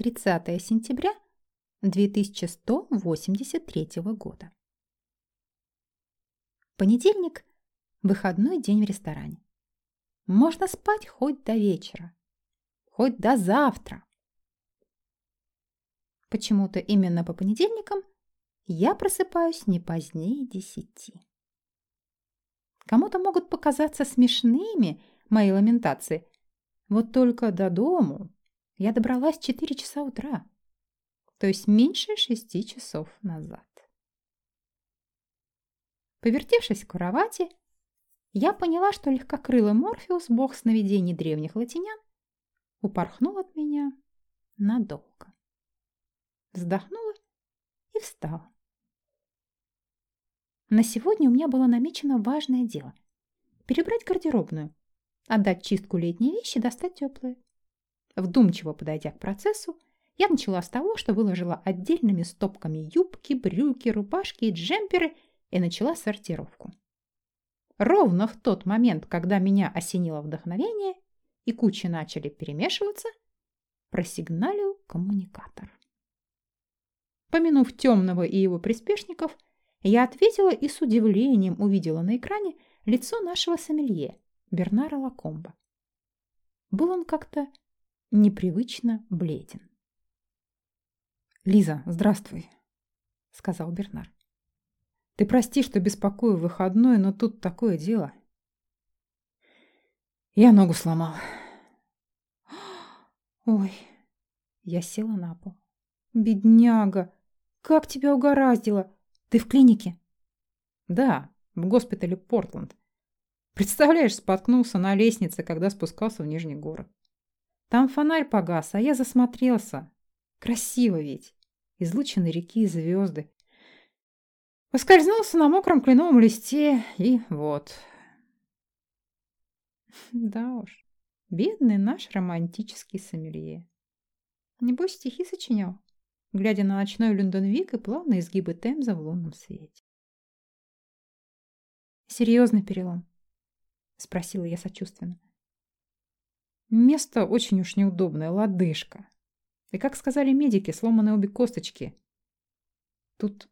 30 сентября 2183 года. Понедельник – выходной день в ресторане. Можно спать хоть до вечера, хоть до завтра. Почему-то именно по понедельникам я просыпаюсь не позднее десяти. Кому-то могут показаться смешными мои ламентации. Вот только до дому я добралась в 4 часа утра, то есть меньше шести часов назад. Повертевшись в кровати, я поняла, что легкокрылый Морфеус, бог сновидений древних латинян, упорхнул от меня надолго. Вздохнула и встала. На сегодня у меня было намечено важное дело – перебрать гардеробную, отдать чистку летние вещи, достать теплые. Вдумчиво подойдя к процессу, я начала с того, что выложила отдельными стопками юбки, брюки, рубашки и джемперы и начала сортировку. Ровно в тот момент, когда меня осенило вдохновение и кучи начали перемешиваться, просигналил коммуникатор. Помянув темного и его приспешников – я ответила и с удивлением увидела на экране лицо нашего сомелье, Бернара Лакомба. Был он как-то непривычно бледен. «Лиза, здравствуй», — сказал Бернар. «Ты прости, что беспокою выходной, но тут такое дело. Я ногу сломал». «Ой!» Я села на пол. «Бедняга! Как тебя угораздило! Ты в клинике? Да, в госпитале Портленд. Представляешь, споткнулся на лестнице, когда спускался в Нижний город. Там фонарь погас, а я засмотрелся. Красиво ведь. Излучены реки и звезды. Поскользнулся на мокром кленовом листе, и вот. Да уж, бедный наш романтический сомелье. Небось, стихи сочинял? глядя на ночной Люндонвик и плавные изгибы Темза в лунном свете. «Серьезный перелом?» — спросила я сочувственно. «Место очень уж неудобное, лодыжка. И, как сказали медики, сломаны обе косточки. Тут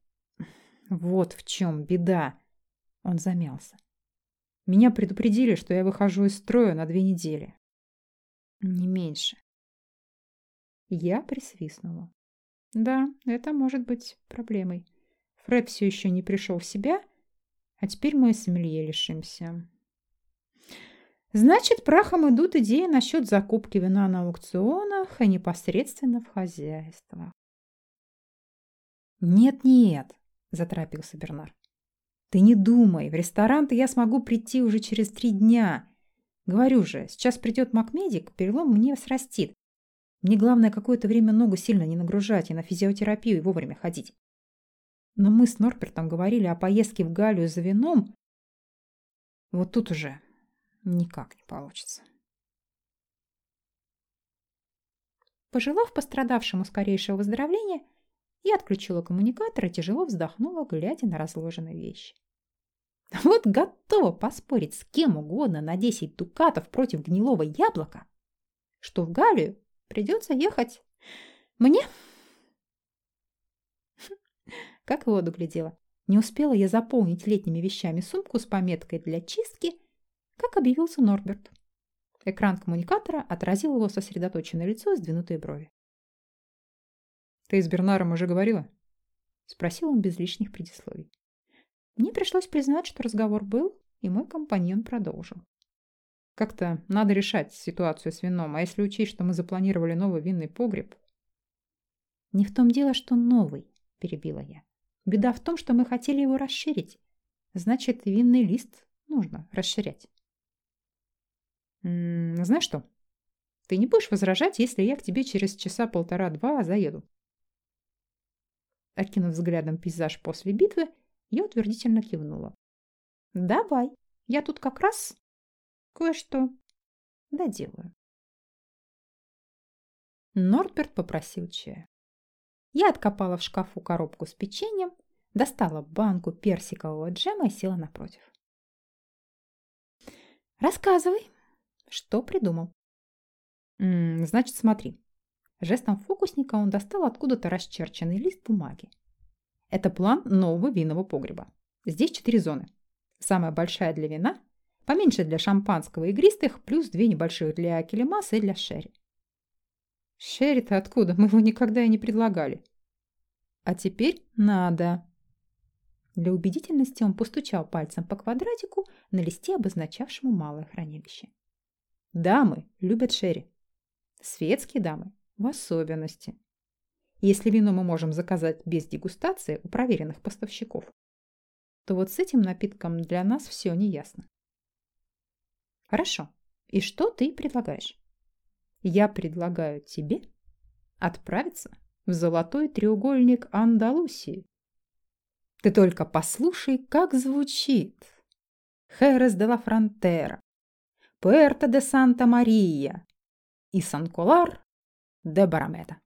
вот в чем беда!» Он замялся. «Меня предупредили, что я выхожу из строя на две недели. Не меньше». Я присвистнула. Да, это может быть проблемой. Фред все еще не пришел в себя, а теперь мы сомелье лишимся. Значит, прахом идут идеи насчет закупки вина на аукционах и непосредственно в хозяйствах. «Нет-нет», – заторопился Бернар. «Ты не думай, в ресторан-то я смогу прийти уже через три дня. Говорю же, сейчас придет Макмедик, перелом мне срастит. Мне главное какое-то время ногу сильно не нагружать и на физиотерапию и вовремя ходить. Но мы с Норпертом говорили о поездке в Галию за вином. Вот тут уже никак не получится. Пожелав пострадавшему скорейшего выздоровления, я отключила коммуникатор и тяжело вздохнула, глядя на разложенные вещи. Вот готова поспорить с кем угодно на 10 дукатов против гнилого яблока, что в Галию Придется ехать мне. Как воду глядела. Не успела я заполнить летними вещами сумку с пометкой для чистки, как объявился Норберт. Экран коммуникатора отразил его сосредоточенное лицо и сдвинутые брови. «Ты с Бернаром уже говорила?» Спросил он без лишних предисловий. Мне пришлось признать, что разговор был, и мой компаньон продолжил. Как-то надо решать ситуацию с вином, а если учесть, что мы запланировали новый винный погреб... Не в том дело, что новый, перебила я. Беда в том, что мы хотели его расширить. Значит, винный лист нужно расширять. М -м, знаешь что? Ты не будешь возражать, если я к тебе через часа полтора-два заеду? Окинув взглядом пейзаж после битвы, я утвердительно кивнула. «Давай, я тут как раз Кое-что доделаю. Норберт попросил чая. Я откопала в шкафу коробку с печеньем, достала банку персикового джема и села напротив. «Рассказывай, что придумал?» М -м, «Значит, смотри. Жестом фокусника он достал откуда-то расчерченный лист бумаги. Это план нового винного погреба. Здесь четыре зоны. Самая большая для вина, поменьше для шампанского и игристых, плюс две небольших для келемаса и для шерри. Шерри-то откуда? Мы его никогда и не предлагали. А теперь надо. Для убедительности он постучал пальцем по квадратику на листе, обозначавшему малое хранилище. Дамы любят шерри. Светские дамы в особенности. Если вино мы можем заказать без дегустации у проверенных поставщиков, то вот с этим напитком для нас все неясно. Хорошо. И что ты предлагаешь? Я предлагаю тебе отправиться в золотой треугольник Андалусии. Ты только послушай, как звучит. Херес де ла Фронтера, Пуэрто де Санта-Мария и Сан-Колар де Барамета.